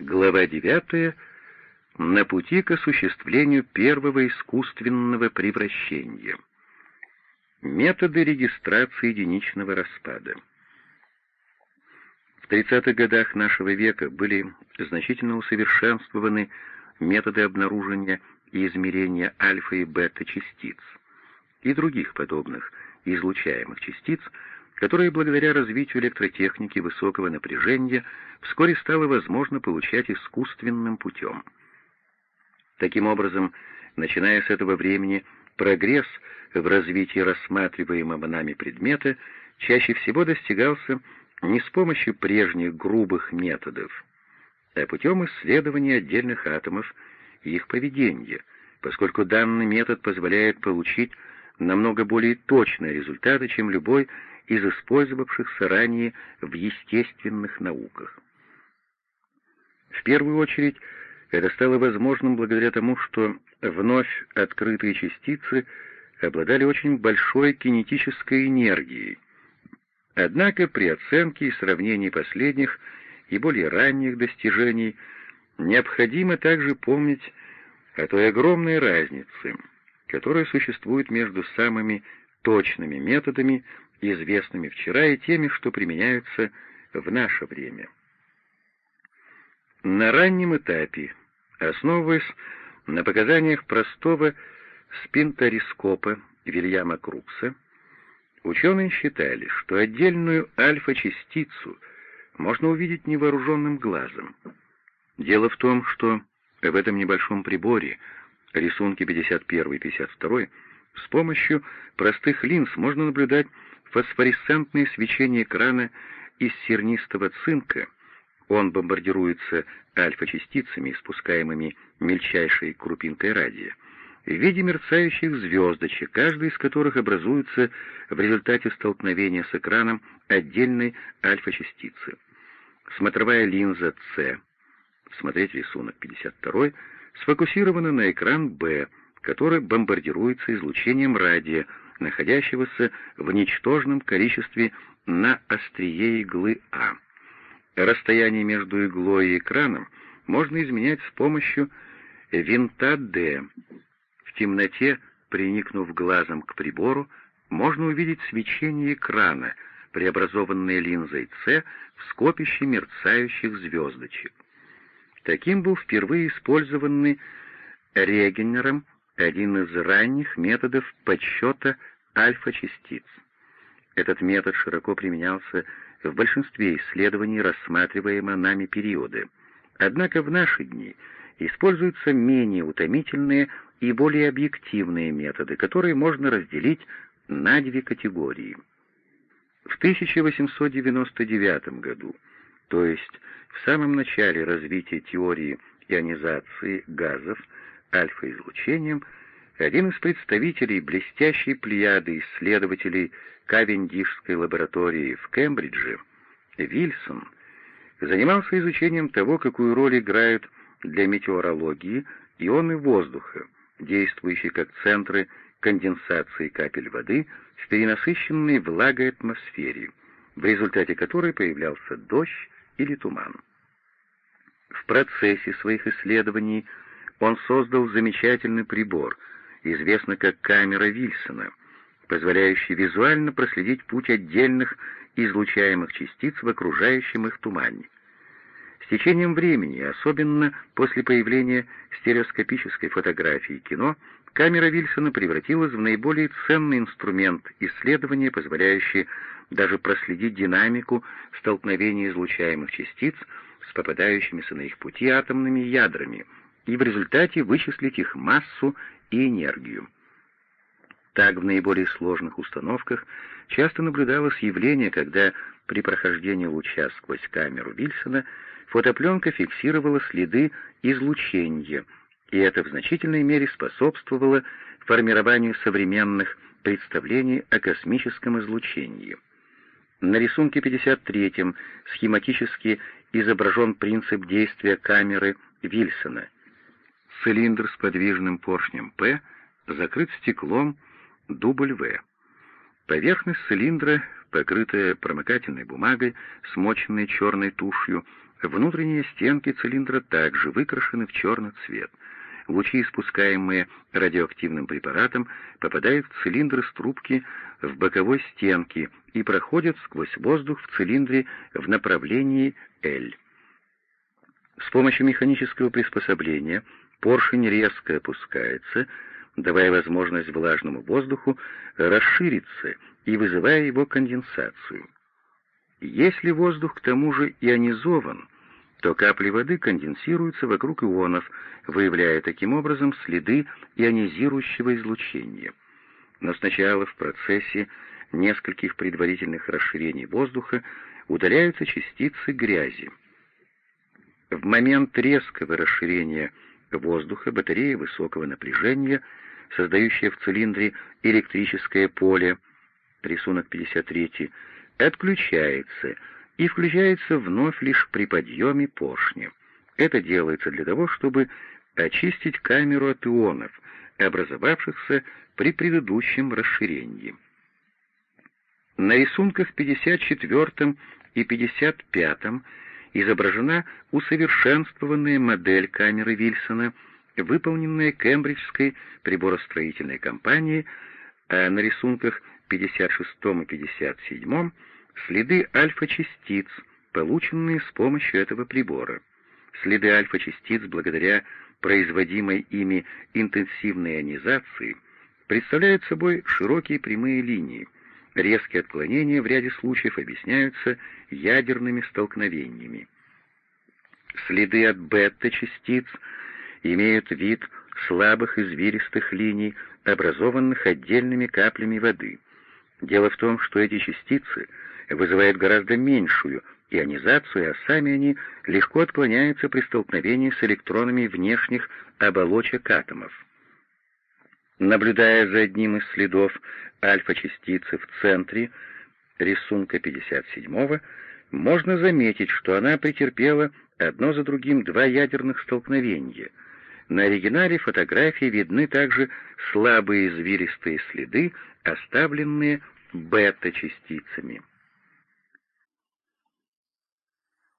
Глава 9. На пути к осуществлению первого искусственного превращения. Методы регистрации единичного распада. В 30-х годах нашего века были значительно усовершенствованы методы обнаружения и измерения альфа и бета частиц и других подобных излучаемых частиц, которые благодаря развитию электротехники высокого напряжения вскоре стало возможно получать искусственным путем. Таким образом, начиная с этого времени, прогресс в развитии рассматриваемого нами предмета чаще всего достигался не с помощью прежних грубых методов, а путем исследования отдельных атомов и их поведения, поскольку данный метод позволяет получить намного более точные результаты, чем любой из использовавшихся ранее в естественных науках. В первую очередь, это стало возможным благодаря тому, что вновь открытые частицы обладали очень большой кинетической энергией. Однако при оценке и сравнении последних и более ранних достижений необходимо также помнить о той огромной разнице, которая существует между самыми точными методами, известными вчера, и теми, что применяются в наше время. На раннем этапе, основываясь на показаниях простого спинторископа Вильяма Крукса, ученые считали, что отдельную альфа-частицу можно увидеть невооруженным глазом. Дело в том, что в этом небольшом приборе, рисунки 51 и 52, с помощью простых линз можно наблюдать фосфоресцентное свечение экрана из сернистого цинка. Он бомбардируется альфа-частицами, испускаемыми мельчайшей крупинкой радия, в виде мерцающих звездочек, каждая из которых образуется в результате столкновения с экраном отдельной альфа-частицы. Смотровая линза С, смотреть рисунок 52, сфокусирована на экран Б, который бомбардируется излучением радия, находящегося в ничтожном количестве на острие иглы А. Расстояние между иглой и экраном можно изменять с помощью винта D. В темноте, приникнув глазом к прибору, можно увидеть свечение экрана, преобразованное линзой С в скопище мерцающих звездочек. Таким был впервые использованный Регенером один из ранних методов подсчета альфа-частиц. Этот метод широко применялся в большинстве исследований рассматриваемого нами периоды. Однако в наши дни используются менее утомительные и более объективные методы, которые можно разделить на две категории. В 1899 году, то есть в самом начале развития теории ионизации газов, альфа-излучением, один из представителей блестящей плеяды исследователей Кавендишской лаборатории в Кембридже, Вильсон, занимался изучением того, какую роль играют для метеорологии ионы воздуха, действующие как центры конденсации капель воды в перенасыщенной влагой атмосфере, в результате которой появлялся дождь или туман. В процессе своих исследований он создал замечательный прибор, известный как камера Вильсона, позволяющий визуально проследить путь отдельных излучаемых частиц в окружающем их тумане. С течением времени, особенно после появления стереоскопической фотографии кино, камера Вильсона превратилась в наиболее ценный инструмент исследования, позволяющий даже проследить динамику столкновения излучаемых частиц с попадающимися на их пути атомными ядрами и в результате вычислить их массу и энергию. Так в наиболее сложных установках часто наблюдалось явление, когда при прохождении луча сквозь камеру Вильсона фотопленка фиксировала следы излучения, и это в значительной мере способствовало формированию современных представлений о космическом излучении. На рисунке 53 схематически изображен принцип действия камеры Вильсона. Цилиндр с подвижным поршнем П закрыт стеклом дубль В. Поверхность цилиндра, покрытая промыкательной бумагой, смоченной черной тушью, Внутренние стенки цилиндра также выкрашены в черный цвет. Лучи, испускаемые радиоактивным препаратом, попадают в цилиндр из трубки в боковой стенке и проходят сквозь воздух в цилиндре в направлении L. С помощью механического приспособления поршень резко опускается, давая возможность влажному воздуху расшириться и вызывая его конденсацию. Если воздух к тому же ионизован, то капли воды конденсируются вокруг ионов, выявляя таким образом следы ионизирующего излучения. Но сначала в процессе нескольких предварительных расширений воздуха удаляются частицы грязи. В момент резкого расширения воздуха батарея высокого напряжения, создающая в цилиндре электрическое поле, рисунок 53, отключается и включается вновь лишь при подъеме поршня. Это делается для того, чтобы очистить камеру от ионов, образовавшихся при предыдущем расширении. На рисунках 54 и 55 изображена усовершенствованная модель камеры Вильсона, выполненная Кембриджской приборостроительной компанией, а на рисунках 56 и 57 следы альфа-частиц, полученные с помощью этого прибора. Следы альфа-частиц, благодаря производимой ими интенсивной ионизации, представляют собой широкие прямые линии. Резкие отклонения в ряде случаев объясняются ядерными столкновениями. Следы от бета-частиц имеют вид слабых извилистых линий, образованных отдельными каплями воды. Дело в том, что эти частицы вызывают гораздо меньшую ионизацию, а сами они легко отклоняются при столкновении с электронами внешних оболочек атомов. Наблюдая за одним из следов альфа-частицы в центре рисунка 57-го, можно заметить, что она претерпела одно за другим два ядерных столкновения. На оригинале фотографии видны также слабые извилистые следы, оставленные бета-частицами.